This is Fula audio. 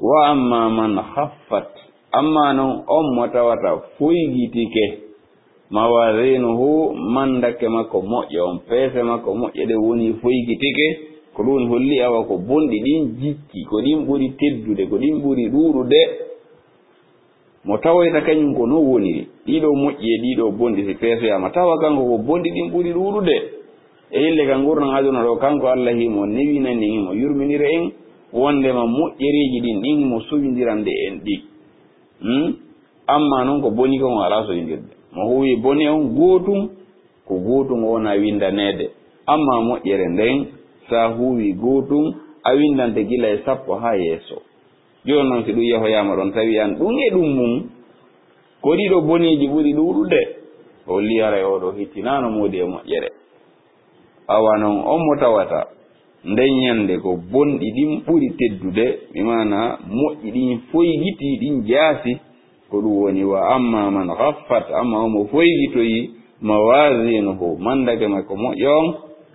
wa amma man haffat amma non on mota wata fuyjitike mawazinuhu mandake mako moƴƴe on peese makko moƴƴe ɗe woni fuyjitike ko ɗum holli awa ko bonɗi ɗin jikki ko ɗin ɓuri teddude ko ɗin ɓuri ɗuuɗude mo tawoyta kañum ko non woniri ɗiɗo moƴƴi e ɗiɗo bonɗi si peeseyama tawa kanko ko bonɗi ɗin ɓuri ɗuuɗude e yille kan gurnan aduna ɗo kanko allah himo newinandi himo yurminira en wondema moƴƴereji ɗin ɗin mo suwidiran de en ɗi hmm? amma noon ko boni kon ala suwidirde mo huwi boni on gootum ko gootum o wona windanede amma moƴƴere nden sa huwi gootum a windante gila e sappo ha yeeso joni noon si ɗum yehoyama ɗon tawi an ɗum e ɗum mum ko ɗiɗo boniji ɓuuri ɗuɗude holli ara e oɗo hittinano moodi e moƴƴere awa noon on mo tawata nden ko bonɗi ɗin ɓuri teddude bimana moƴƴi ɗin foygiti ɗin jaasi ko ɗum woni wa amma man haffat amma omo foygitoyi mawazinuhu mandage makko moƴƴo on